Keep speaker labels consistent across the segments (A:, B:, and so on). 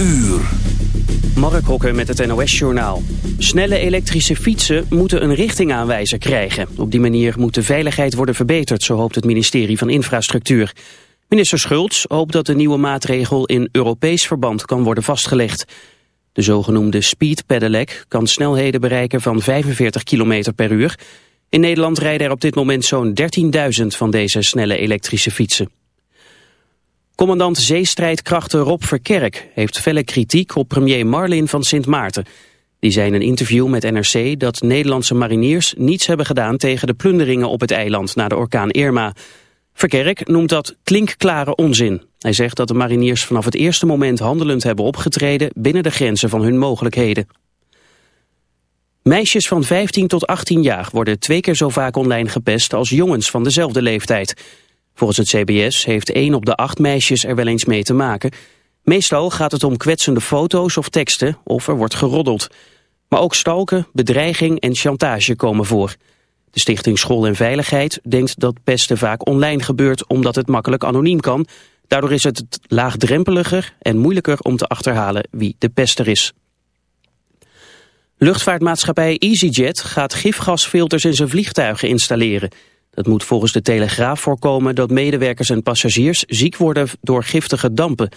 A: uur.
B: Mark Hokker met het NOS-journaal. Snelle elektrische fietsen moeten een richtingaanwijzer krijgen. Op die manier moet de veiligheid worden verbeterd, zo hoopt het ministerie van Infrastructuur. Minister Schultz hoopt dat de nieuwe maatregel in Europees verband kan worden vastgelegd. De zogenoemde speed pedelec kan snelheden bereiken van 45 km per uur. In Nederland rijden er op dit moment zo'n 13.000 van deze snelle elektrische fietsen. Commandant zeestrijdkrachten Rob Verkerk heeft felle kritiek op premier Marlin van Sint Maarten. Die zei in een interview met NRC dat Nederlandse mariniers niets hebben gedaan tegen de plunderingen op het eiland na de orkaan Irma. Verkerk noemt dat klinkklare onzin. Hij zegt dat de mariniers vanaf het eerste moment handelend hebben opgetreden binnen de grenzen van hun mogelijkheden. Meisjes van 15 tot 18 jaar worden twee keer zo vaak online gepest als jongens van dezelfde leeftijd. Volgens het CBS heeft 1 op de 8 meisjes er wel eens mee te maken. Meestal gaat het om kwetsende foto's of teksten of er wordt geroddeld. Maar ook stalken, bedreiging en chantage komen voor. De Stichting School en Veiligheid denkt dat pesten vaak online gebeurt omdat het makkelijk anoniem kan. Daardoor is het laagdrempeliger en moeilijker om te achterhalen wie de pester is. Luchtvaartmaatschappij EasyJet gaat gifgasfilters in zijn vliegtuigen installeren. Dat moet volgens de Telegraaf voorkomen dat medewerkers en passagiers ziek worden door giftige dampen.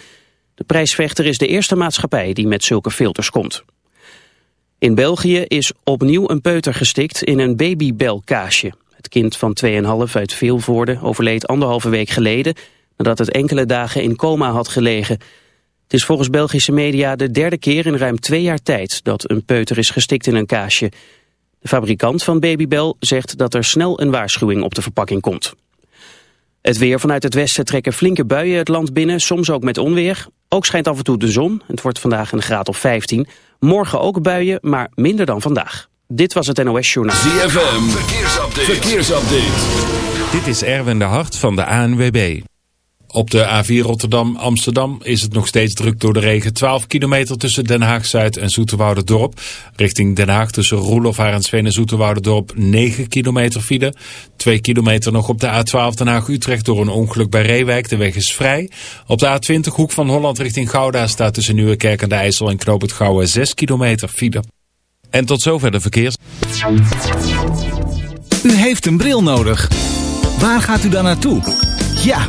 B: De prijsvechter is de eerste maatschappij die met zulke filters komt. In België is opnieuw een peuter gestikt in een babybelkaasje. Het kind van 2,5 uit Veelvoorde overleed anderhalve week geleden... nadat het enkele dagen in coma had gelegen. Het is volgens Belgische media de derde keer in ruim twee jaar tijd... dat een peuter is gestikt in een kaasje. De fabrikant van Babybel zegt dat er snel een waarschuwing op de verpakking komt. Het weer vanuit het westen trekken flinke buien het land binnen, soms ook met onweer. Ook schijnt af en toe de zon. Het wordt vandaag een graad of 15. Morgen ook buien, maar minder dan vandaag. Dit was het NOS Journaal.
A: ZFM, verkeersupdate. verkeersupdate.
C: Dit is Erwin de Hart van de ANWB. Op de A4 Rotterdam-Amsterdam is het nog steeds druk door de regen. 12 kilometer tussen Den Haag-Zuid en Dorp. Richting Den Haag tussen Roelof, Arendsveen en Dorp 9 kilometer file. 2 kilometer nog op de A12 Den Haag-Utrecht door een ongeluk bij Reewijk. De weg is vrij. Op de A20 Hoek van Holland richting Gouda staat tussen Nieuwekerk en de IJssel en Knoop het Gouwen 6 kilometer file. En tot zover de verkeers.
D: U heeft een bril nodig. Waar gaat u dan naartoe? Ja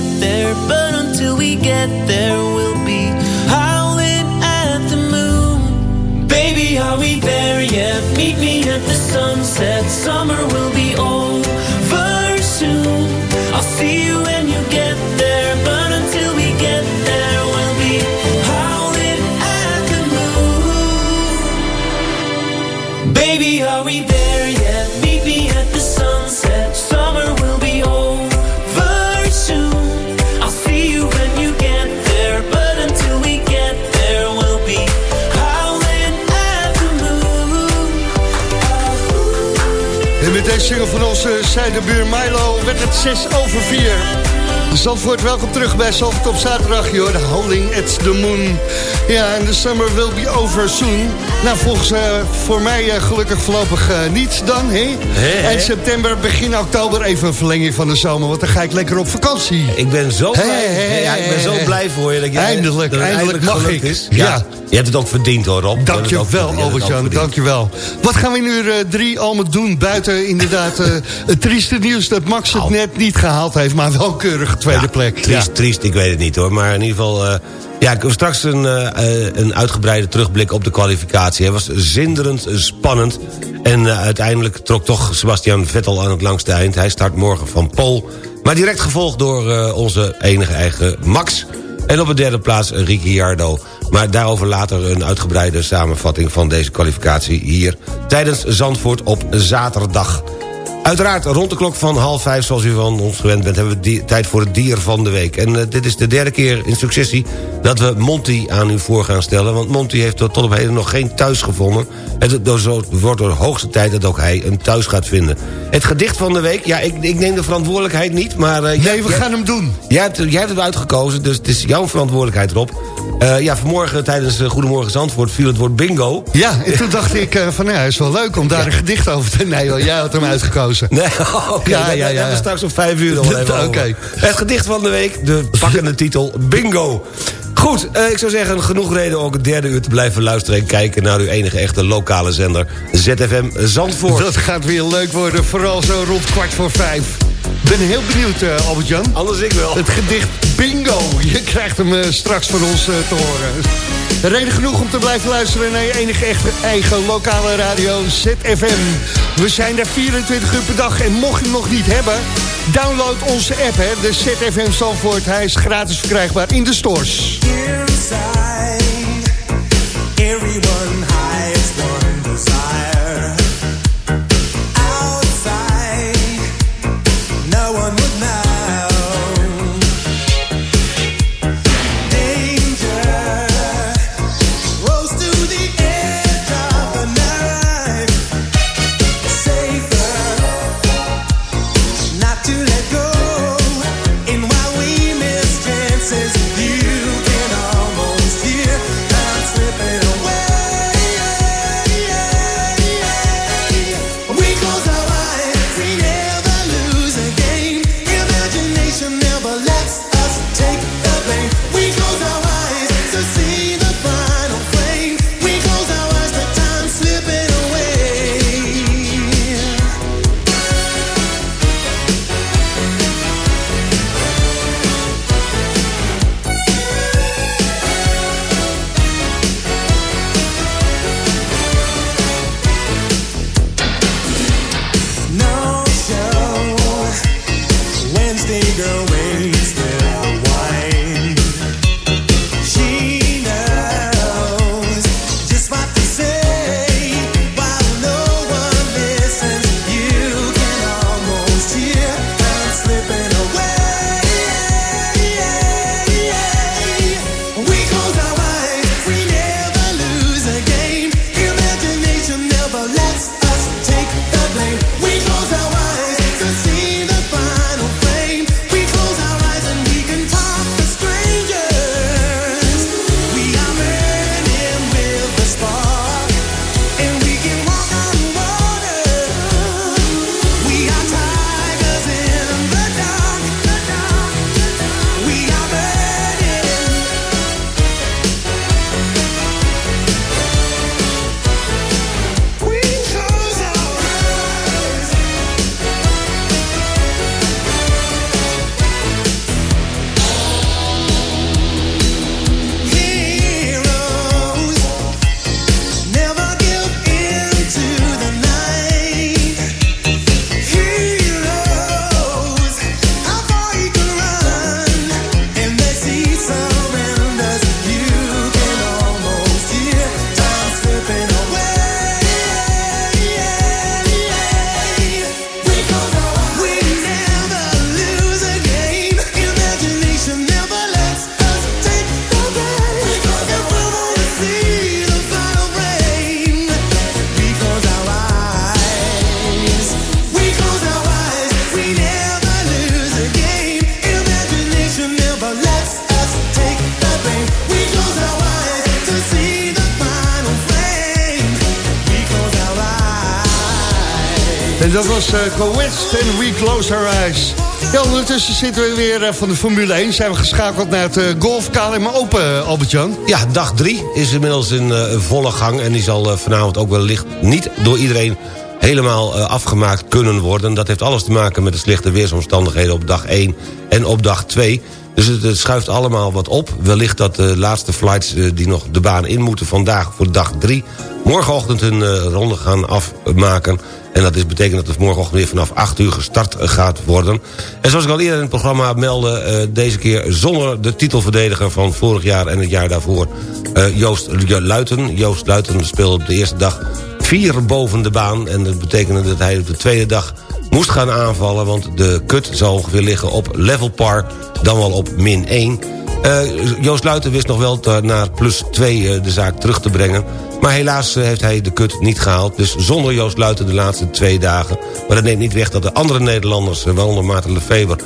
E: get there. But until we get there, we'll be howling at the moon. Baby, are we there yet? Meet me at the sunset. Summer will be
F: single van onze zijdebuur Milo werd het 6 over 4. Zandvoort, welkom terug bij Zandvoort op zaterdag. Joh, de Howling at the Moon. Ja, en de summer will be over soon. Nou, volgens eh, voor mij eh, gelukkig voorlopig eh, niet dan, hè? Eind september, begin oktober even een verlenging van de zomer. Want dan ga ik lekker op vakantie.
G: Ik ben zo blij, ja, ik ben zo blij voor je. Dat je
F: Eindelijk,
G: dat
F: eindelijk mag ik.
G: Is.
F: Ja.
G: Je hebt het ook verdiend hoor, Rob. Je verdiend. Je ook
F: Albert-Jan,
G: verdiend.
F: dankjewel. Wat gaan we nu eh, drie allemaal doen? Buiten inderdaad het trieste nieuws dat Max het net niet gehaald heeft... maar wel een keurige tweede
G: Ja,
F: plek.
G: Triest, triest, ik weet het niet hoor. Maar in ieder geval... ja, ik heb straks een, eh, een uitgebreide terugblik op de kwalificatie. Het was zinderend spannend. En eh, uiteindelijk trok toch Sebastian Vettel aan het langste eind. Hij start morgen van Pol. Maar direct gevolgd door eh, onze enige eigen Max. En op de derde plaats Ricciardo. Maar daarover later een uitgebreide samenvatting van deze kwalificatie hier... tijdens Zandvoort op zaterdag. Uiteraard rond de klok van half vijf, zoals u van ons gewend bent... hebben we die- tijd voor het dier van de week. En eh, dit is de derde keer in successie dat we Monty aan u voor gaan stellen. Want Monty heeft tot tot op heden nog geen thuis gevonden. Het het dus wordt de hoogste tijd dat ook hij een thuis gaat vinden. Het gedicht van de week, ja, ik, ik neem de verantwoordelijkheid niet... maar eh, jij-
F: Nee, we
G: jij-
F: gaan hem doen.
G: Jij hebt, jij hebt het uitgekozen, dus het is jouw verantwoordelijkheid erop. Eh, ja, vanmorgen tijdens Goedemorgen Zandvoort viel het woord bingo.
F: Ja, en toen dacht ik van nou, het is wel leuk om daar een gedicht over te... Nee, hoor, jij had hem uitgekozen.
G: Nee, oké.
F: Ja, ja, ja.
G: we straks om vijf uur nog even over. Het gedicht van de week, de pakkende titel Bingo. Goed, eh, ik zou zeggen, genoeg reden om ook het derde uur te blijven luisteren... en kijken naar uw enige echte lokale zender, ZFM Zandvoort.
F: Dat gaat weer leuk worden, vooral zo rond kwart voor vijf. Ik ben heel benieuwd, eh, Albert-Jan.
G: Anders ik wel.
F: Het gedicht Bingo. Je krijgt hem eh, straks van ons eh, te horen. Reden genoeg om te blijven luisteren naar je enige echte eigen lokale radio ZFM. We zijn daar 24 uur per dag en mocht je hem nog niet hebben... download onze app, hè, de ZFM Zandvoort. Hij is gratis verkrijgbaar in de stores.
H: Inside,
F: zitten we weer uh, van de Formule 1. Zijn we geschakeld naar het uh, Golf KLM Open, Albert-Jan.
G: Ja, dag 3 is inmiddels in volle gang. En die zal vanavond ook wellicht niet door iedereen helemaal afgemaakt kunnen worden. Dat heeft alles te maken met de slechte weersomstandigheden op dag 1 en op dag 2. Dus het, schuift allemaal wat op. Wellicht dat de laatste flights die nog de baan in moeten vandaag voor dag 3... morgenochtend hun ronde gaan afmaken. En dat is, betekent dat het morgenochtend weer vanaf 8 uur gestart gaat worden. En zoals ik al eerder in het programma meldde... Deze keer zonder de titelverdediger van vorig jaar en het jaar daarvoor... Joost Luiten. Joost Luiten speelde op de eerste dag vier boven de baan. En dat betekende dat hij op de tweede dag moest gaan aanvallen... want de kut zal ongeveer liggen op level par, dan wel op min 1... Uh, Joost Luiten wist nog wel te, naar plus 2 uh, de zaak terug te brengen. Maar helaas uh, heeft hij de kut niet gehaald. Dus zonder Joost Luiten de laatste twee dagen. Maar dat neemt niet weg dat de andere Nederlanders, waaronder Maarten Lefever...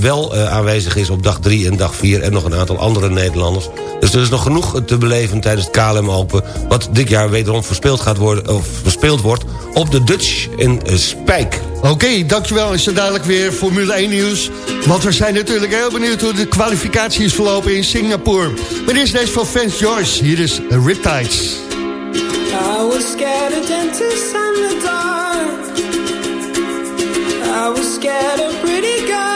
G: wel aanwezig is op dag 3 en dag 4 en nog een aantal andere Nederlanders. Dus er is nog genoeg te beleven tijdens het KLM Open... wat dit jaar wederom verspeeld, gaat worden, of verspeeld wordt op de Dutch in Spijk.
F: Oké, okay, dankjewel. Is er dadelijk weer Formule 1 nieuws. Want we zijn natuurlijk heel benieuwd hoe de kwalificatie is verlopen in Singapore. Maar dit is deze van Fans Joyce. Hier is Riptides.
I: I was scared of dentists and the dark. I was scared of pretty girls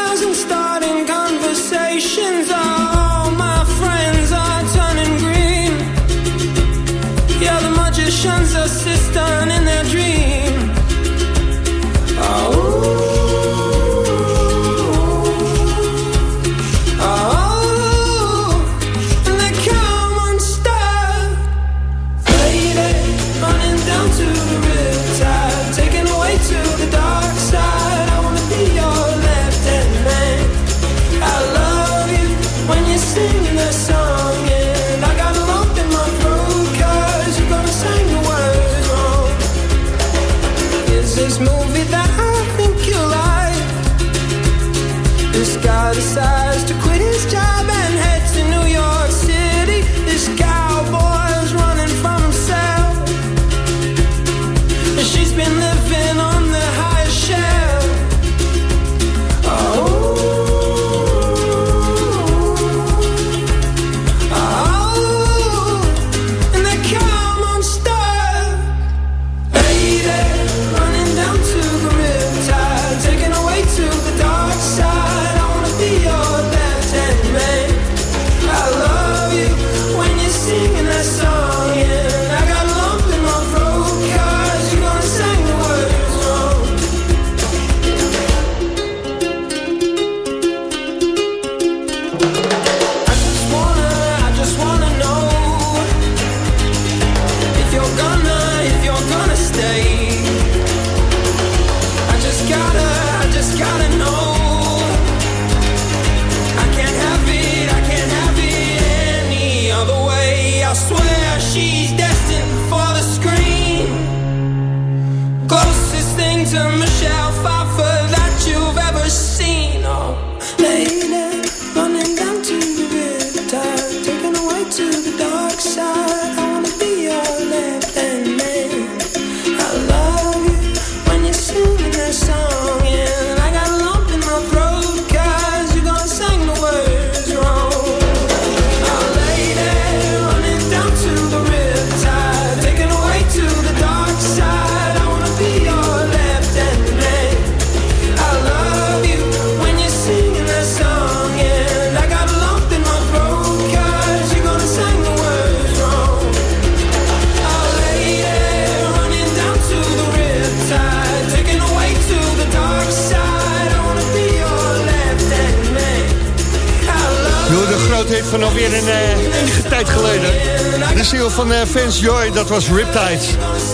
F: van Fans Joy, dat was Riptide.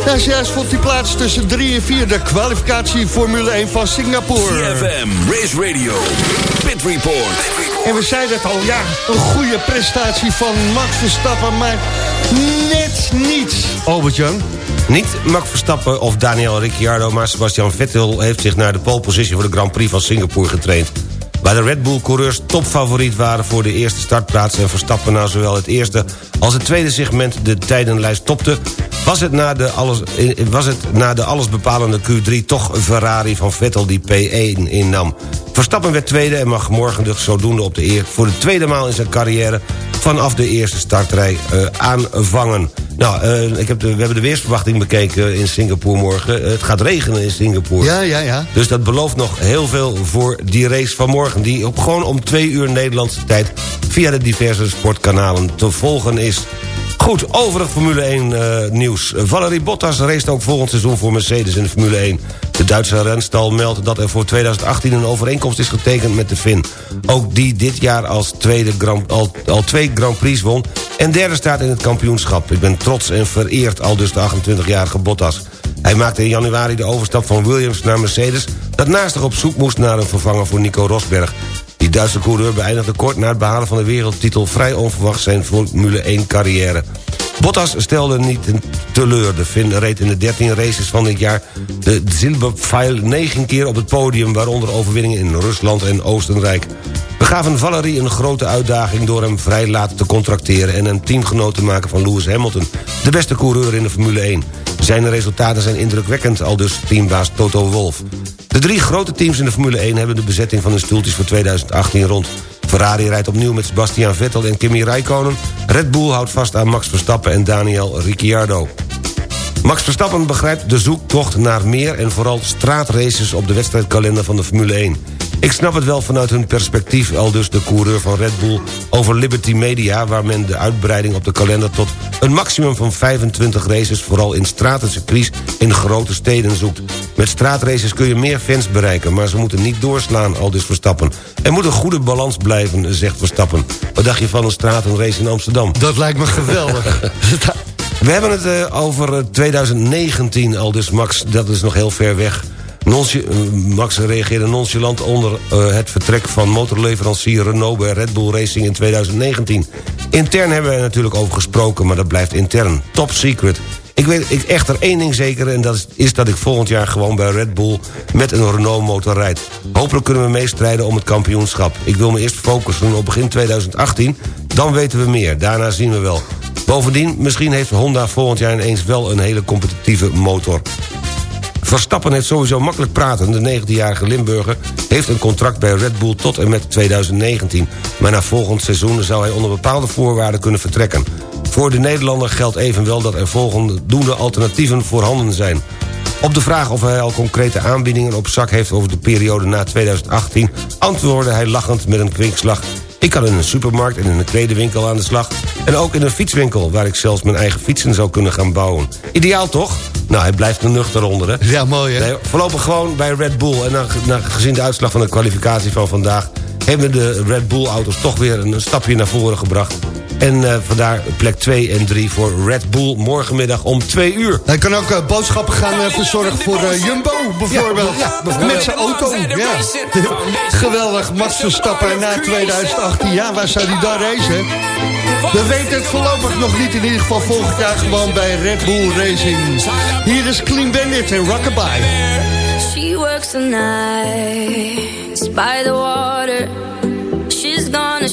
F: Nou, juist vond die plaats tussen 3 en 4 de kwalificatie Formule 1 van Singapore.
A: CFM, Race Radio, Pit Report.
F: En we zeiden het al, ja, een goede prestatie van Max Verstappen, maar net niet, Albert-Jan.
G: Niet Max Verstappen of Daniel Ricciardo, maar Sebastian Vettel heeft zich naar de pole position voor de Grand Prix van Singapore getraind. Waar de Red Bull-coureurs topfavoriet waren voor de eerste startplaats... en Verstappen na zowel het eerste als het tweede segment de tijdenlijst topte... was het na de, alles, eh, was het na de allesbepalende Q3 toch Ferrari van Vettel die P1 innam. Verstappen werd tweede en mag morgen dus zodoende op de eer... voor de tweede maal in zijn carrière vanaf de eerste startrij uh, aanvangen. Nou, uh, ik heb de, we hebben de weersverwachting bekeken in Singapore morgen. het gaat regenen in Singapore.
F: Ja, ja, ja.
G: Dus dat belooft nog heel veel voor die race van morgen... die op, gewoon om twee uur Nederlandse tijd... via de diverse sportkanalen te volgen is. Goed, overig Formule 1 uh, nieuws. Valerie Bottas race ook volgend seizoen voor Mercedes in de Formule 1. De Duitse renstal meldt dat er voor 2018 een overeenkomst is getekend met de Fin. Ook die dit jaar als tweede Grand, al, al twee Grand Prix won... en derde staat in het kampioenschap. Ik ben trots en vereerd al dus de 28-jarige Bottas. Hij maakte in januari de overstap van Williams naar Mercedes... dat naastig op zoek moest naar een vervanger voor Nico Rosberg. Die Duitse coureur beëindigde kort na het behalen van de wereldtitel... vrij onverwacht zijn Formule 1-carrière. Bottas stelde niet teleur. De Finn reed in de 13 races van dit jaar de Zilberpfeil 9 keer op het podium... waaronder overwinningen in Rusland en Oostenrijk. We gaven Valerie een grote uitdaging door hem vrij laat te contracteren... en een teamgenoot te maken van Lewis Hamilton, de beste coureur in de Formule 1. Zijn resultaten zijn indrukwekkend, al dus teambaas Toto Wolff. De drie grote teams in de Formule 1 hebben de bezetting van de stoeltjes voor 2018 rond. Ferrari rijdt opnieuw met Sebastian Vettel en Kimi Räikkönen. Red Bull houdt vast aan Max Verstappen en Daniel Ricciardo. Max Verstappen begrijpt de zoektocht naar meer en vooral straatraces op de wedstrijdkalender van de Formule 1. Ik snap het wel vanuit hun perspectief, al dus de coureur van Red Bull... over Liberty Media, waar men de uitbreiding op de kalender... tot een maximum van 25 races, vooral in stratencircuits in grote steden zoekt. Met straatraces kun je meer fans bereiken, maar ze moeten niet doorslaan, al dus Verstappen. Er moet een goede balans blijven, zegt Verstappen. Wat dacht je van een stratenrace in Amsterdam?
F: Dat lijkt me geweldig.
G: We hebben het uh, over 2019 al dus, Max. Dat is nog heel ver weg. Nonci Max reageerde nonchalant onder uh, het vertrek van motorleverancier Renault... bij Red Bull Racing in 2019. Intern hebben we er natuurlijk over gesproken, maar dat blijft intern. Top secret. Ik weet ik echter één ding zeker en dat is, is, dat ik volgend jaar gewoon bij Red Bull met een Renault motor rijd. Hopelijk kunnen we meestrijden om het kampioenschap. Ik wil me eerst focussen op begin 2018, dan weten we meer. Daarna zien we wel. Bovendien, misschien heeft Honda volgend jaar ineens wel een hele competitieve motor. Verstappen heeft sowieso makkelijk praten. De 19-jarige Limburger heeft een contract bij Red Bull tot en met 2019. Maar na volgend seizoen zou hij onder bepaalde voorwaarden kunnen vertrekken. Voor de Nederlander geldt evenwel dat er volgende alternatieven voorhanden zijn. Op de vraag of hij al concrete aanbiedingen op zak heeft over de periode na 2018... antwoordde hij lachend met een kwinkslag... Ik kan in een supermarkt en in een kledingwinkel aan de slag... en ook in een fietswinkel waar ik zelfs mijn eigen fietsen zou kunnen gaan bouwen. Ideaal toch? Nou, hij blijft er nuchter onder, hè?
F: Ja, mooi, hè?
G: Nee, voorlopig gewoon bij Red Bull. En dan, dan, gezien de uitslag van de kwalificatie van vandaag... hebben de Red Bull-auto's toch weer een stapje naar voren gebracht. En uh, vandaar plek 2 en 3 voor Red Bull morgenmiddag om 2 uur.
F: Hij kan ook uh, boodschappen gaan uh, verzorgen voor Jumbo bijvoorbeeld. Ja, ja, Met zijn auto. Ja. Geweldig, Max Verstappen na 2018. Ja, waar zou hij dan racen? We weten het voorlopig nog niet. In ieder geval volgend jaar gewoon bij Red Bull Racing. Hier is Clean Bandit en Rockabye.
J: She works the nights by the water.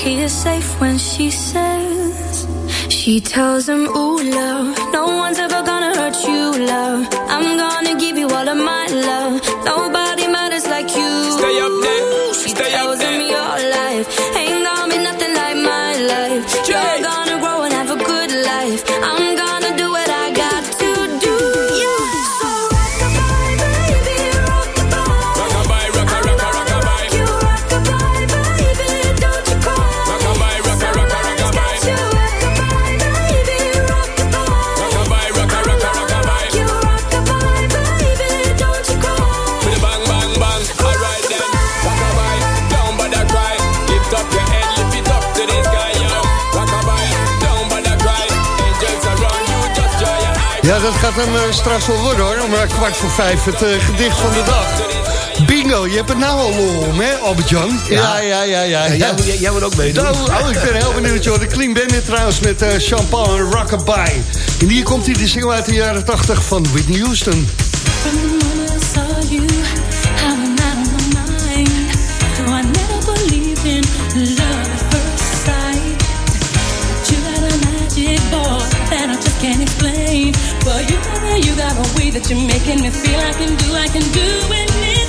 J: He is safe when she says. She tells him, ooh, love, no one's
F: Ja, dat gaat hem eh, straks wel worden hoor. Om eh, kwart voor vijf het eh, gedicht van de dag. Bingo, je hebt het nou al lol om, hè, Albert-Jan? Ja, ja, ja, ja.
G: Ja, jij, moet- jij, jij moet ook meedoen.
F: Nou, oh, ik ben heel benieuwd, joh. De Clean Bandit trouwens met eh Champagne en Rockabye. En hier komt hij de single uit de jaren 80 van Whitney Houston.
K: You're making me feel. I can do, I can do anything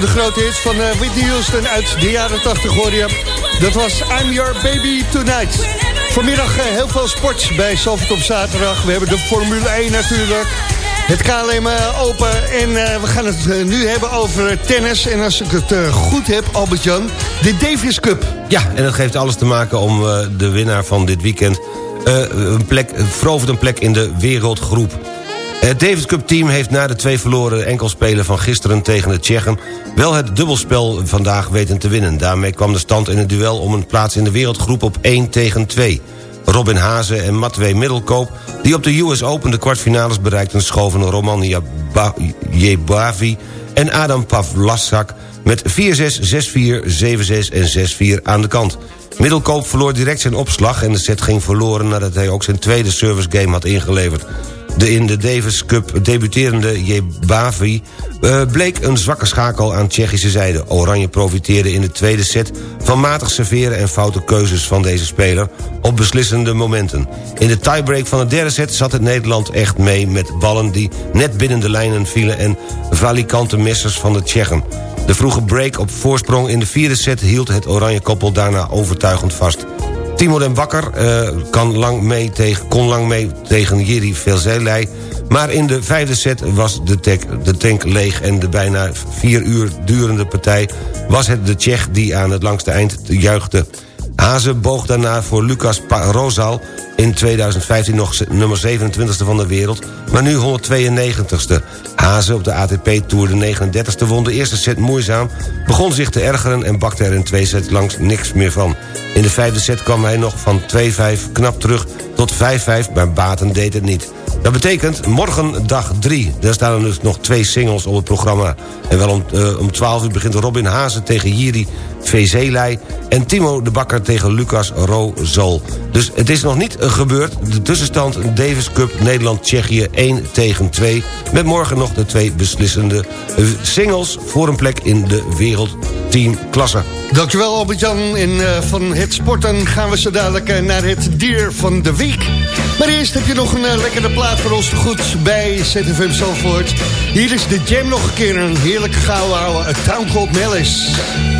F: van de grote hits van eh, Whitney Houston uit de jaren 80 hoor je. Dat was I'm Your Baby Tonight. Vanmiddag eh, heel veel sport bij Zalvert op zaterdag. We hebben de Formule 1 natuurlijk. Het KLM eh, open en we gaan het nu hebben over tennis. En als ik het goed heb, Albert-Jan, de Davis Cup.
G: Ja, en dat geeft alles te maken om de winnaar van dit weekend... een plek, verovert een plek in de wereldgroep. Het Davis Cup team heeft na de twee verloren enkelspelen van gisteren tegen de Tsjechen... wel het dubbelspel vandaag weten te winnen. Daarmee kwam de stand in het duel om een plaats in de wereldgroep op 1 tegen 2. Robin Hazen en Matwee Middelkoop, die op de US Open de kwartfinales bereikten... schoven Roman Jebavi en Adam Pavlasak met 4-6, 6-4, 7-6 en 6-4 aan de kant. Middelkoop verloor direct zijn opslag en de set ging verloren... nadat hij ook zijn tweede service game had ingeleverd. De in de Davis Cup debuterende Jebavi eh, bleek een zwakke schakel aan Tsjechische zijde. Oranje profiteerde in de tweede set van matig serveren en foute keuzes van deze speler op beslissende momenten. In de tiebreak van de derde set zat het Nederland echt mee met ballen die net binnen de lijnen vielen en valikante missers van de Tsjechen. De vroege break op voorsprong in de vierde set hield het oranje koppel daarna overtuigend vast. Timo den Bakker eh, kan lang mee tegen, kon lang mee tegen Jiri Velzelij... maar in de vijfde set was de, tek- de tank leeg... en de bijna vier uur durende partij was het de Tsjech die aan het langste eind juichte. Hazen boog daarna voor Lucas Rosal... in 2015 nog nummer 27e van de wereld, maar nu 192e. Hazen op de ATP-tour de 39e won de eerste set moeizaam... begon zich te ergeren en bakte er in twee sets langs niks meer van. In de vijfde set kwam hij nog van 2-5 knap terug tot 5-5, maar Baten deed het niet. Dat betekent morgen dag 3. Daar staan er dus nog twee singles op het programma. En wel om, eh, om 12 uur begint Robin Hazen tegen Jiri Vezelij... en Timo de Bakker tegen Lucas Rozol. Dus het is nog niet gebeurd. De tussenstand Davis Cup Nederland-Tsjechië 1 tegen 2... met morgen nog de twee beslissende eh, singles... voor een plek in de wereldteamklasse.
F: Dankjewel Albert-Jan. En eh, van het sporten gaan we zo dadelijk eh, naar het dier van de week. Maar eerst heb je nog een lekkere plaat voor ons te goed bij ZFM Zalvoort. Hier is de jam nog een keer een heerlijk gouden oude Town Called Malice.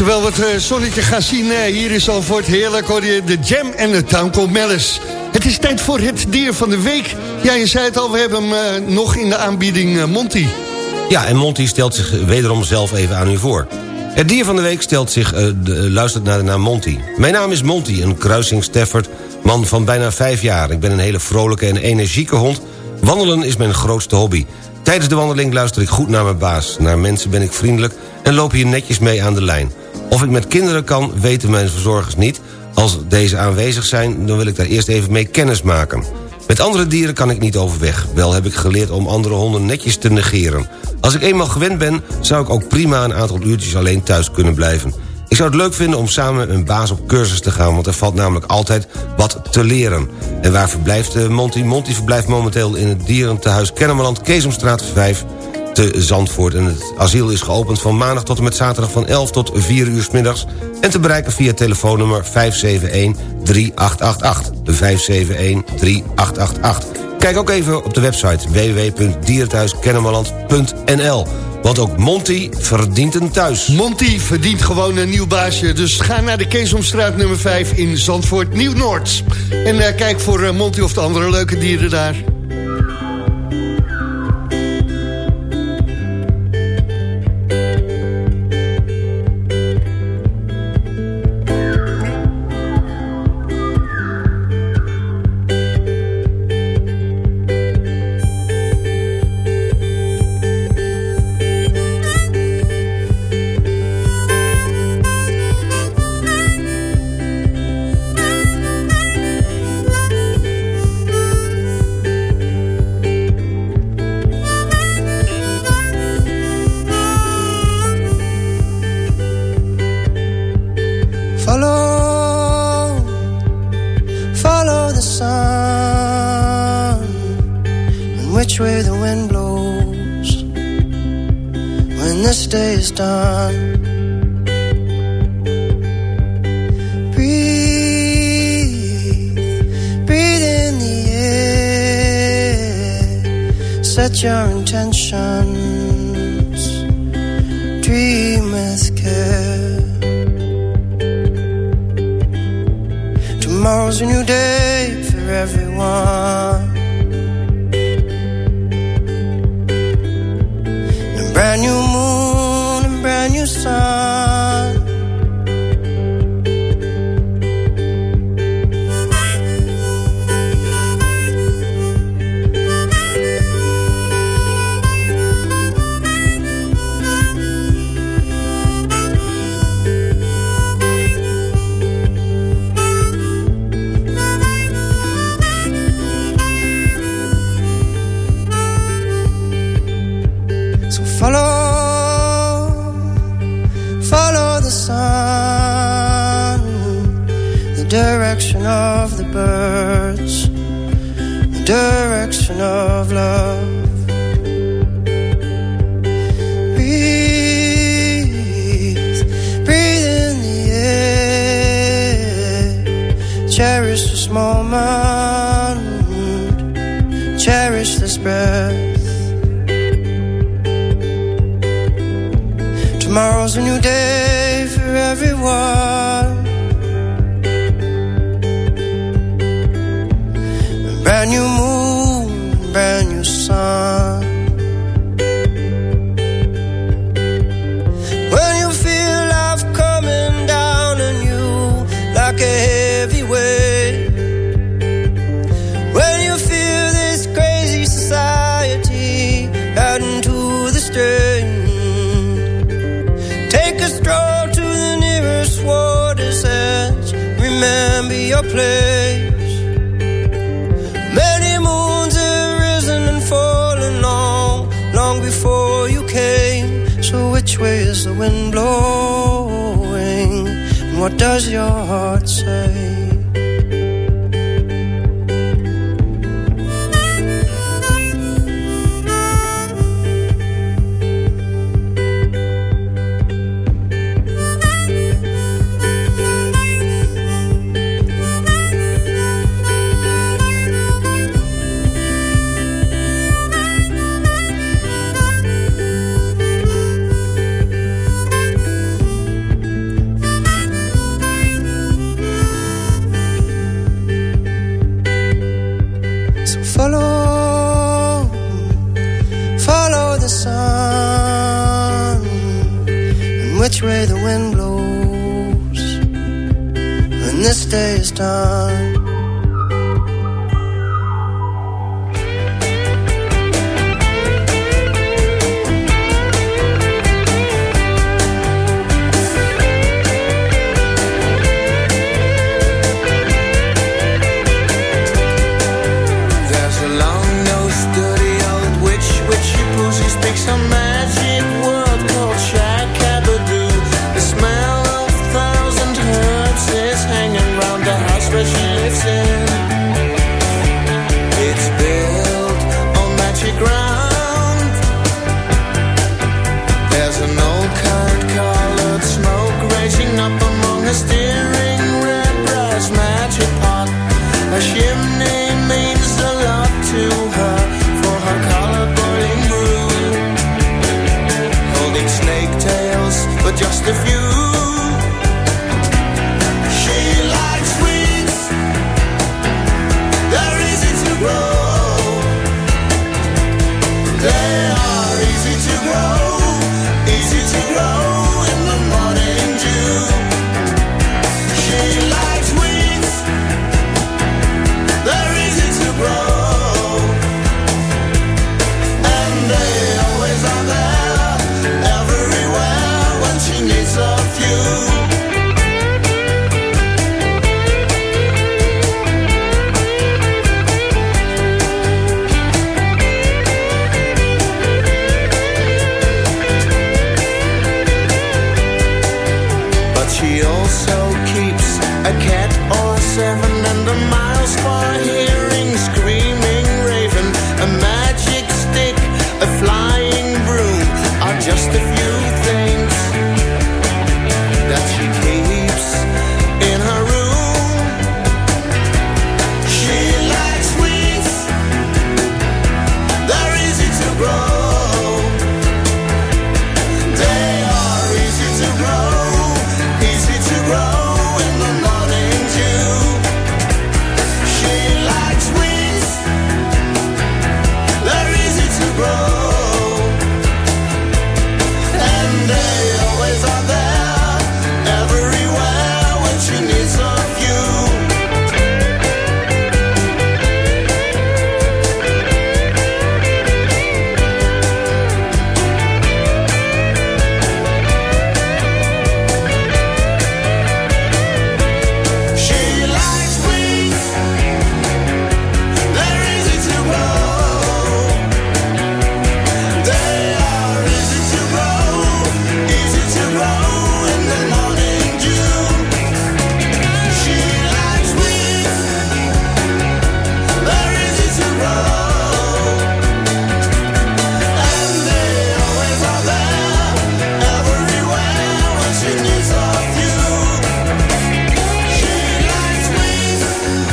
L: Terwijl we het eh, zonnetje gaan zien hier in Zalvoort... heerlijk hoor je de Jam en de Town Mellis. Het is tijd voor het dier van de week. Ja, je zei het al, we hebben hem eh, nog in de aanbieding eh, Monty.
G: Ja, en Monty stelt zich wederom zelf even aan u voor. Het dier van de week stelt zich, de- luistert naar de naam Monty. Mijn naam is Monty, een kruising Stafford, man van bijna vijf jaar. Ik ben een hele vrolijke en energieke hond. Wandelen is mijn grootste hobby. Tijdens de wandeling luister ik goed naar mijn baas. Naar mensen ben ik vriendelijk en loop hier netjes mee aan de lijn. Of ik met kinderen kan, weten mijn verzorgers niet. Als deze aanwezig zijn, dan wil ik daar eerst even mee kennis maken. Met andere dieren kan ik niet overweg. Wel heb ik geleerd om andere honden netjes te negeren. Als ik eenmaal gewend ben, zou ik ook prima een aantal uurtjes alleen thuis kunnen blijven. Ik zou het leuk vinden om samen met mijn baas op cursus te gaan... want er valt namelijk altijd wat te leren. En waar verblijft eh, Monty? Monty verblijft momenteel in het dierentehuis Kennemerland... Keesomstraat 5 te Zandvoort. En het asiel is geopend van maandag tot en met zaterdag... van 11 tot 4 uur 's middags. En te bereiken via telefoonnummer 571-3888. De 571-3888. Kijk ook even op de website www.dierenthuiskennemerland.nl. Want ook Monty verdient een thuis.
L: Monty verdient gewoon een nieuw baasje. Dus ga naar de Keesomstraat nummer 5 in Zandvoort, Nieuw-Noord. En eh, kijk voor eh, Monty of de andere leuke dieren daar.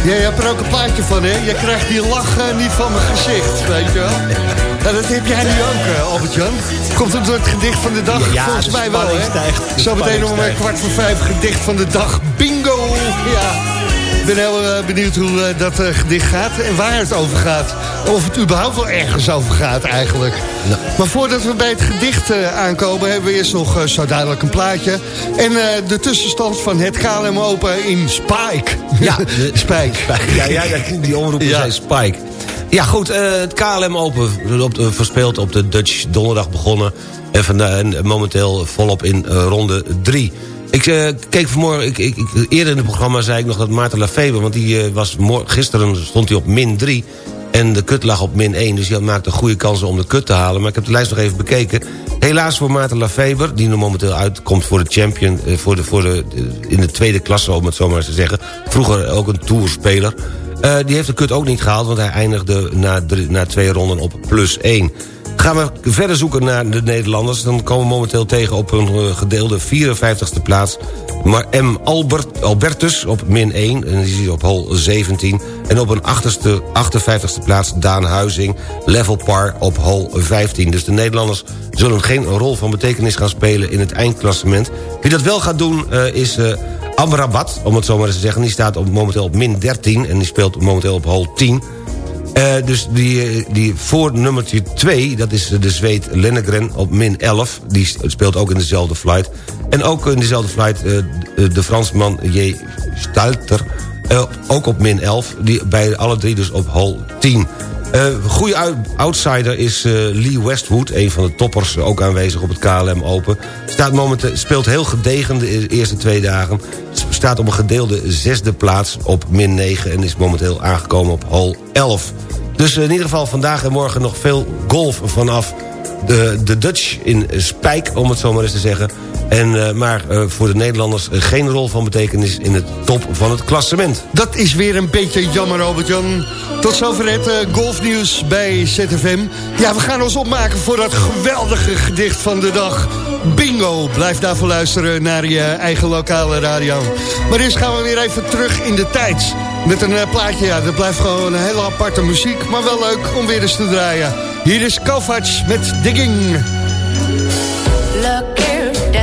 F: Ja, je hebt er ook een plaatje van, hè? Je krijgt die lach eh, niet van mijn gezicht, weet je wel? Ja, dat heb jij nu ook, eh, Albert-Jan. Komt het door het gedicht van de dag?
G: Ja,
F: Volgens
G: de
F: mij wel, hè?
G: stijgt.
F: Zometeen
G: spanning
F: om kwart voor vijf gedicht van de dag. Bingo! Ja. Ik ben heel eh, benieuwd hoe dat gedicht gaat en waar het over gaat. Of het überhaupt wel ergens over gaat, eigenlijk. Maar voordat we bij het gedicht aankomen... hebben we eerst nog zo duidelijk een plaatje. En de tussenstand van het KLM Open in Spike.
G: Ja,
F: Spike.
G: Ja, ja, ja, die omroepen
F: Ja.
G: zijn Spike. Ja, goed, eh, het KLM Open op, de- verspeeld op de Dutch donderdag begonnen. En, vandaag, en momenteel volop in eh, ronde 3. Ik eh, keek vanmorgen, ik, ik, ik- eerder in het programma zei ik nog dat Maarten Lafeber... want die eh, was gisteren stond hij op min 3 en de kut lag op min 1. Dus hij maakte goede kansen om de kut te halen. Maar ik heb de lijst nog even bekeken. Helaas voor Maarten Lafeber, die er momenteel uitkomt voor de champion... eh, voor de, voor de, in de tweede klasse, om het zo maar eens te zeggen. Vroeger ook een tourspeler. Eh, die heeft de kut ook niet gehaald, want hij eindigde na, na twee ronden op plus 1. Gaan we verder zoeken naar de Nederlanders... dan komen we momenteel tegen op een eh, gedeelde 54ste plaats... maar M. Albert, Albertus op min 1, en die zit op hol 17... en op een 8ste, 58ste plaats Daan Huizing, level par op hol 15. Dus de Nederlanders zullen geen rol van betekenis gaan spelen... in het eindklassement. Wie dat wel gaat doen eh, is... eh, Amrabat, om het zo maar eens te zeggen. Die staat op, momenteel op min 13 en die speelt momenteel op hole 10. Eh, dus die, eh, die voor nummertje 2, dat is de Zweed Lennegren op min 11. Die speelt ook in dezelfde flight. En ook in dezelfde flight eh, de- Fransman J. Stalter, eh, ook op min 11. Die, bij alle drie dus op hole 10. Eh goede ou- outsider is eh, Lee Westwood, een van de toppers, ook aanwezig op het KLM Open. Staat momenteel, speelt heel gedegen de eerste twee dagen. Staat op een gedeelde zesde plaats op min 9 en is momenteel aangekomen op hole 11. Dus in ieder geval vandaag en morgen nog veel golf vanaf de, de Dutch in Spijk, om het zo maar eens te zeggen. En, eh, maar eh, voor de Nederlanders eh, geen rol van betekenis in het top van het klassement.
F: Dat is weer een beetje jammer, Albert-Jan. Tot zover het golfnieuws bij ZFM. Ja, we gaan ons opmaken voor dat geweldige gedicht van de dag. Bingo! Blijf daarvoor luisteren naar je eigen lokale radio. Maar eerst gaan we weer even terug in de tijd. Met een plaatje, ja, dat blijft gewoon een hele aparte muziek. Maar wel leuk om weer eens te draaien. Hier is Kovacs met Digging.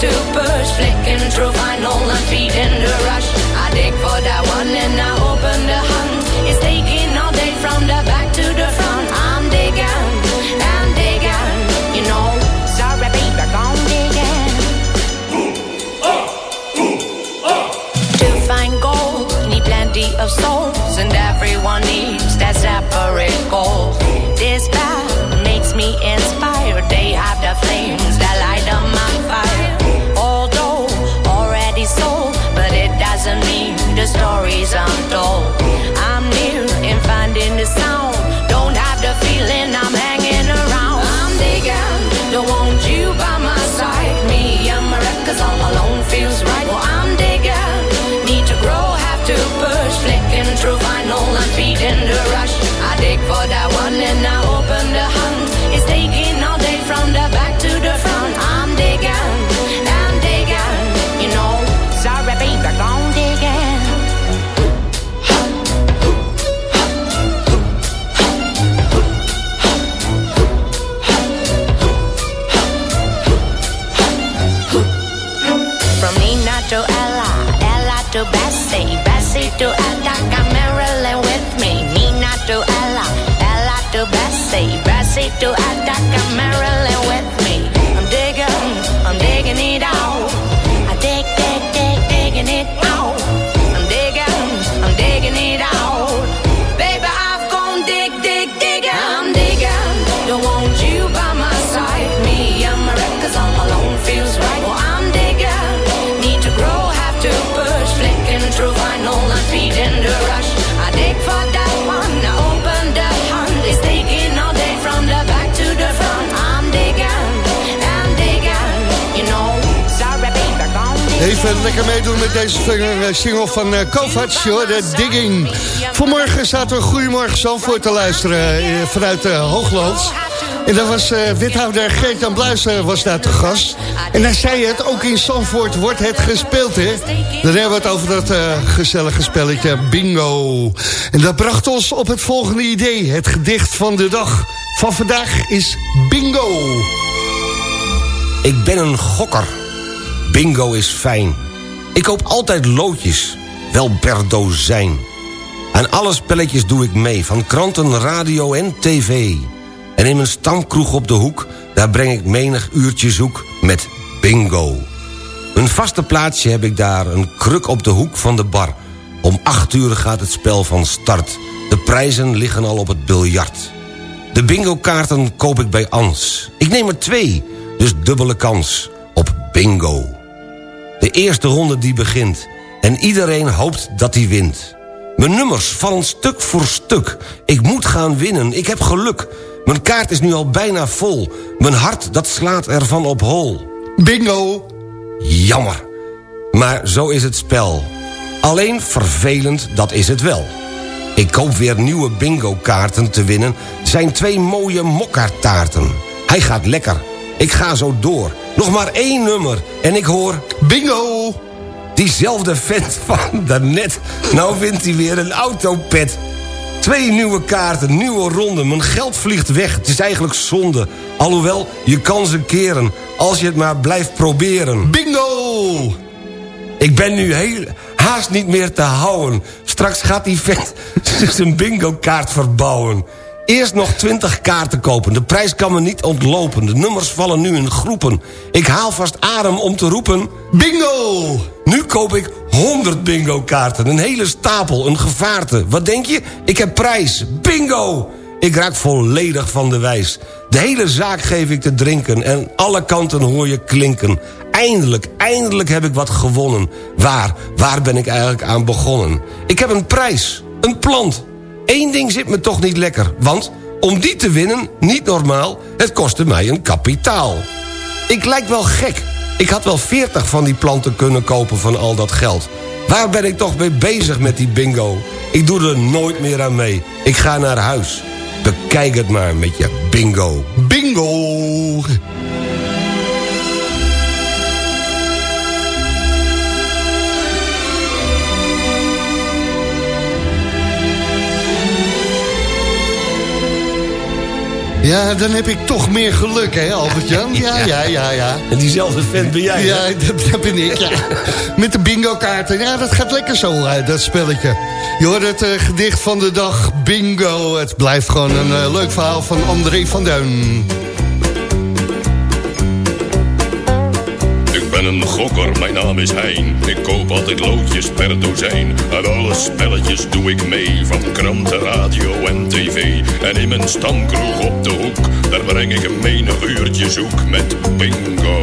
M: to push. Flicking through vinyl and feeding the rush. I dig for that one and I open the hunt. It's taking all day from the back to the front. I'm digging, I'm digging, you know. Sorry, baby, I'm digging. To find gold, need plenty of souls, and everyone needs that separate goal. say, Bracito, I got
F: Even lekker meedoen met deze single- single van eh, Kovacs, de Digging. Vanmorgen zaten we Goedemorgen Zandvoort te luisteren eh, vanuit eh, Hoogland. En daar was eh, wethouder Geert-Jan was daar te gast. En hij zei het, ook in Zandvoort wordt het gespeeld, hè. Dan hebben we het over dat eh, gezellige spelletje bingo. En dat bracht ons op het volgende idee. Het gedicht van de dag van vandaag is bingo.
G: Ik ben een gokker. Bingo is fijn. Ik koop altijd loodjes, wel per dozijn. Aan alle spelletjes doe ik mee, van kranten, radio en tv. En in mijn stamkroeg op de hoek, daar breng ik menig uurtje zoek met bingo. Een vaste plaatsje heb ik daar, een kruk op de hoek van de bar. Om acht uur gaat het spel van start. De prijzen liggen al op het biljart. De bingo-kaarten koop ik bij Ans. Ik neem er twee, dus dubbele kans op bingo. De eerste ronde die begint. En iedereen hoopt dat hij wint. Mijn nummers vallen stuk voor stuk. Ik moet gaan winnen, ik heb geluk. Mijn kaart is nu al bijna vol. Mijn hart dat slaat ervan op hol.
F: Bingo!
G: Jammer. Maar zo is het spel. Alleen vervelend, dat is het wel. Ik koop weer nieuwe bingo-kaarten te winnen. Zijn twee mooie mokka-taarten. Hij gaat lekker. Ik ga zo door. Nog maar één nummer. En ik hoor...
F: Bingo!
G: Diezelfde vent van daarnet. Nou wint hij weer een autopet. Twee nieuwe kaarten, nieuwe ronde. Mijn geld vliegt weg. Het is eigenlijk zonde. Alhoewel, je kan ze keren. Als je het maar blijft proberen.
F: Bingo!
G: Ik ben nu heel, haast niet meer te houden. Straks gaat die vent zijn bingo-kaart verbouwen. Eerst nog 20 kaarten kopen. De prijs kan me niet ontlopen. De nummers vallen nu in groepen. Ik haal vast adem om te roepen...
F: Bingo!
G: Nu koop ik 100 bingo-kaarten. Een hele stapel, een gevaarte. Wat denk je? Ik heb prijs. Bingo! Ik raak volledig van de wijs. De hele zaak geef ik te drinken en alle kanten hoor je klinken. Eindelijk, eindelijk heb ik wat gewonnen. Waar, waar ben ik eigenlijk aan begonnen? Ik heb een prijs, een plant. Eén ding zit me toch niet lekker, want om die te winnen, niet normaal... het kostte mij een kapitaal. Ik lijk wel gek. Ik had wel 40 van die planten kunnen kopen van al dat geld. Waar ben ik toch mee bezig met die bingo? Ik doe er nooit meer aan mee. Ik ga naar huis. Bekijk het maar met je bingo.
F: Bingo! Ja, dan heb ik toch meer geluk, hè, Albert-Jan? Ja, ja, ja, ja.
G: En diezelfde vent ben jij,
F: Ja, dat, dat ben ik, ja. Met de bingo-kaarten. Ja, dat gaat lekker zo, dat spelletje. Je hoort het eh, gedicht van de dag, bingo. Het blijft gewoon een eh, leuk verhaal van André van Duin.
N: Ben een gokker, mijn naam is Hein. Ik koop altijd loodjes per dozijn. Aan alle spelletjes doe ik mee. Van kranten, radio en tv. En in mijn stamkroeg op de hoek. Daar breng ik een menig uurtje zoek met. Bingo!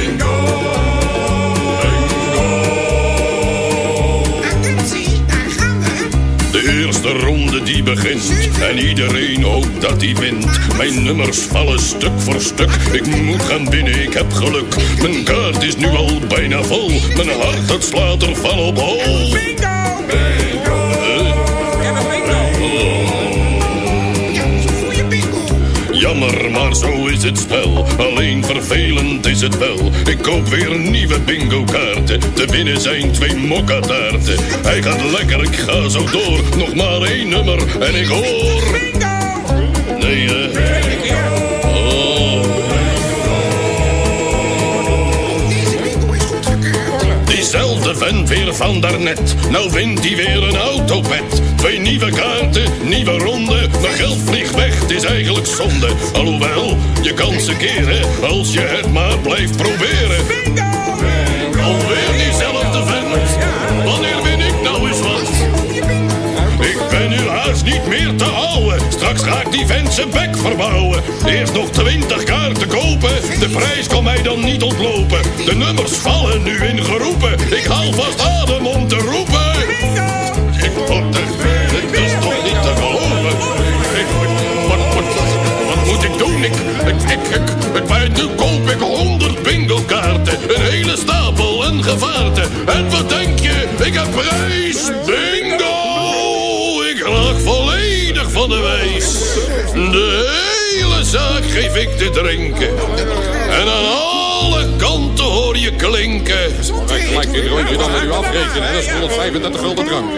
N: De ronde die begint. En iedereen hoopt dat hij wint. Mijn nummers vallen stuk voor stuk. Ik moet gaan binnen, ik heb geluk. Mijn kaart is nu al bijna vol. Mijn hart dat slaat er van op hol. Bingo! Jammer, zo is het spel. Alleen vervelend is het wel. Ik koop weer nieuwe bingo kaarten. Te winnen zijn twee mokkataarten. Hij gaat lekker, ik ga zo door. Nog maar één nummer en ik hoor... weer van daarnet. Nou wint hij weer een autopet. Twee nieuwe kaarten, nieuwe ronde. Mijn geld vliegt weg, het is eigenlijk zonde. Alhoewel, je kan ze keren als je het maar blijft proberen. Bingo! Alweer diezelfde haast niet meer te houden. Straks ga ik die vent zijn bek verbouwen. Eerst nog twintig kaarten kopen. De prijs kan mij dan niet ontlopen. De nummers vallen nu in geroepen. Ik haal vast adem om te roepen. Ik er... Het is toch niet te geloven. Ik, wat, moet ik doen? Ik, ik, ik, ik, ik, maar nu koop ik honderd bingo kaarten. Een hele stapel en gevaarten. En wat denk je? Ik heb prijs. Hele zaak geef ik te drinken. En aan alle kanten hoor je klinken.
O: Ik gelijk dit rondje dan met u afrekenen. Dat is 135 gulden drank.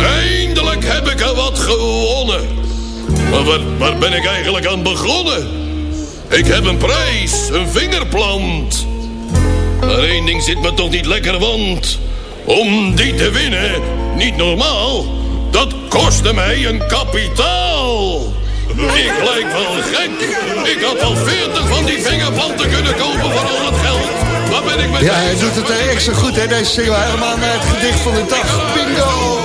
N: Eindelijk heb ik er wat gewonnen. Maar waar, waar ben ik eigenlijk aan begonnen? Ik heb een prijs, een vingerplant. Maar één ding zit me toch niet lekker, want... om die te winnen, niet normaal... dat kostte mij een kapitaal. Ik lijk wel gek. Ik had wel veertig van die vingerplanten kunnen kopen voor al dat geld. Waar ben ik mee
F: Ja, hij doet het eh, extra goed, hè, deze single. Helemaal naar het gedicht van de dag. Bingo!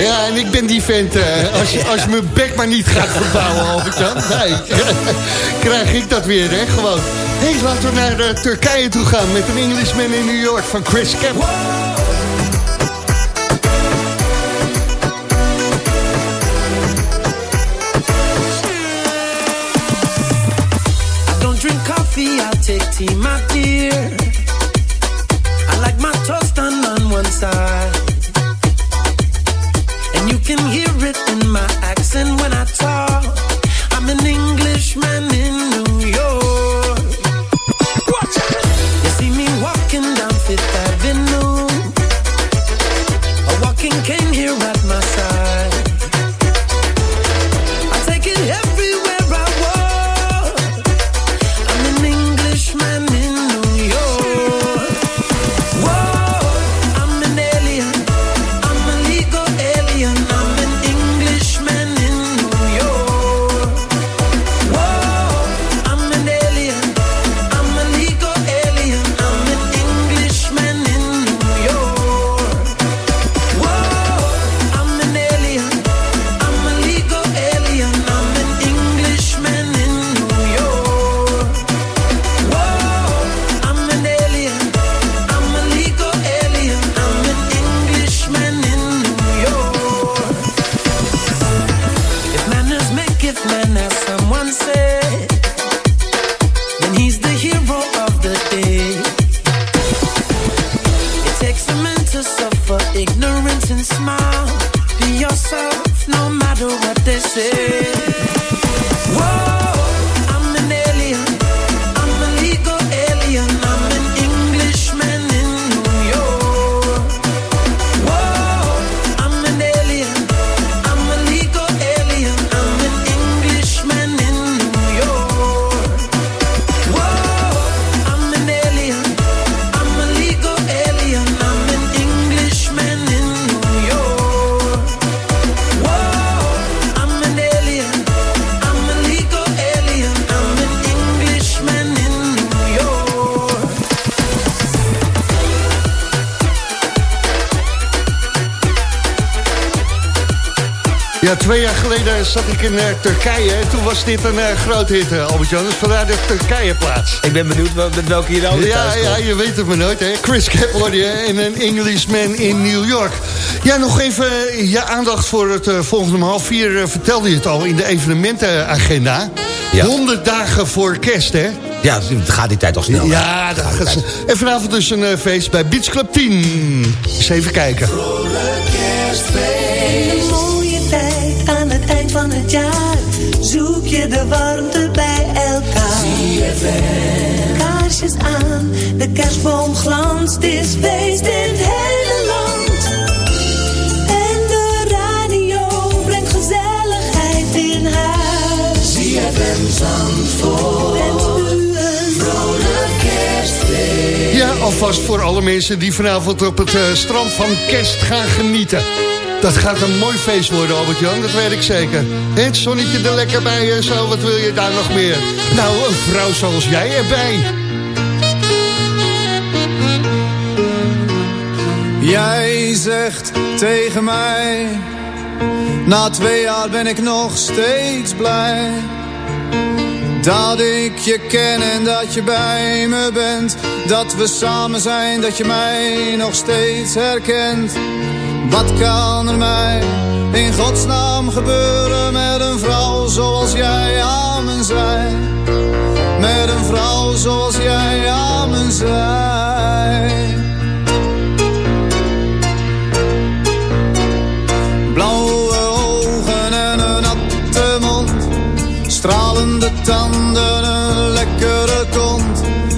F: Ja, en ik ben die vent. eh, als, je, als je mijn bek maar niet gaat verbouwen, Albert-Jan. Nee, krijg ik dat weer, hè, gewoon. Hey, laten we naar eh, Turkije toe gaan met een Englishman in New York van Chris Cap.
I: Take tea, my dear. I like my toast done on one side.
F: acontecer. Zat ik in eh, Turkije. En toen was dit een eh, groot hit, uh, Albert-Jan. Dus vandaar de Turkije-plaats.
G: Ik ben benieuwd met welke je nou weer
F: Ja, ja, je weet het maar nooit, hè. Chris je en een Englishman in New York. Ja, nog even eh, je aandacht voor het eh, volgende om half vier. eh, vertelde je het al in de evenementenagenda. 100 dagen voor kerst, hè?
G: Ja, gaat die tijd toch snel.
F: Ja, dat gaat ze- En vanavond dus een eh, feest bij Beach Club 10. Eens even kijken.
P: Aan het jaar. Zoek je de warmte bij elkaar. Kaarsjes aan, de kerstboom glanst. Is feest in het hele land. En de radio brengt gezelligheid in huis. ZFM Zandvoort.
F: Ja, alvast voor alle mensen die vanavond op het eh, strand van kerst gaan genieten. Dat gaat een mooi feest worden, Albert-Jan, dat weet ik zeker. Het zonnetje er lekker bij en zo, wat wil je daar nog meer? Nou, een vrouw zoals jij erbij.
Q: Jij zegt tegen mij, na twee jaar ben ik nog steeds blij. Dat ik je ken en dat je bij me bent. Dat we samen zijn, dat je mij nog steeds herkent. Wat kan er mij in godsnaam gebeuren met een vrouw zoals jij aan me zij? Met een vrouw zoals jij aan me zij. Blauwe ogen en een natte mond. Stralende tanden.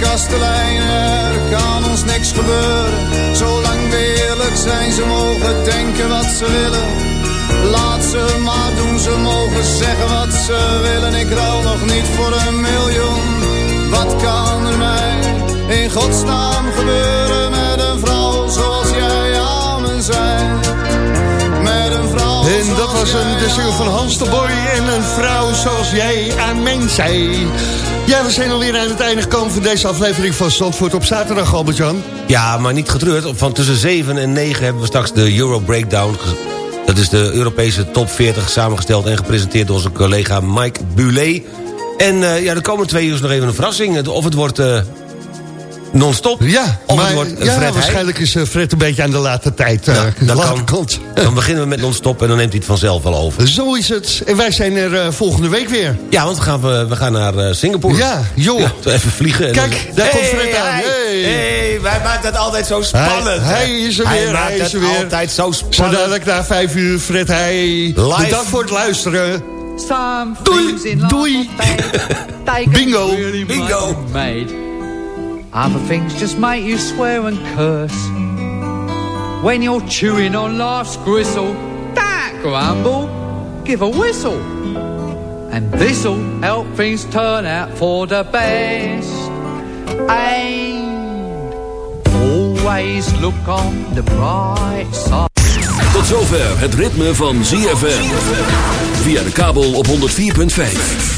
Q: Kastelein, er kan ons niks gebeuren. Zolang we eerlijk zijn, ze mogen denken wat ze willen. Laat ze maar doen, ze mogen zeggen wat ze willen. Ik ruil nog niet voor een miljoen. Wat kan er mij in godsnaam gebeuren met een vrouw zoals jij aan me zijn?
F: En dat was een, de van Hans de Boy en een vrouw zoals jij aan mijn zij. Ja, we zijn alweer aan het einde gekomen van deze aflevering van Zandvoort op zaterdag, Albert-Jan.
G: Ja, maar niet getreurd. Van tussen 7 en 9 hebben we straks de Euro Breakdown. Dat is de Europese top 40 samengesteld en gepresenteerd door onze collega Mike Bulet. En eh, ja, de komende twee uur is nog even een verrassing. Of het wordt eh, non-stop,
F: Ja,
G: of
F: maar,
G: het wordt eh,
F: ja
G: Fred Heij.
F: waarschijnlijk is eh, Fred een beetje aan de late tijd. eh,
G: Ja, dat
F: late
G: kan.
F: kant.
G: Dan beginnen we met non-stop en dan neemt hij het vanzelf wel over.
F: Zo is het. En wij zijn er eh, volgende week weer.
G: Ja, want we gaan, we, we gaan naar eh, Singapore.
F: Ja, joh.
G: Ja, even vliegen. en
F: Kijk,
G: dan-
F: daar komt Fred aan. Hey.
G: hey, wij maken het altijd zo spannend.
F: Hij,
G: hè.
F: hij is er
G: Hij
F: weer,
G: maakt
F: hij is
G: het
F: er weer.
G: altijd zo
F: Zo
G: spannend.
F: dadelijk na vijf uur, Fred Heij.
G: Live.
F: Bedankt voor het luisteren.
R: Some
F: Doei, doei. Bingo.
G: Bingo.
R: Other things just make you swear and curse. When you're chewing on life's gristle, don't grumble, give a whistle. And this'll help things turn out for the best. And always look on the bright side.
A: Tot zover het ritme van ZFM. Via de kabel op 104.5.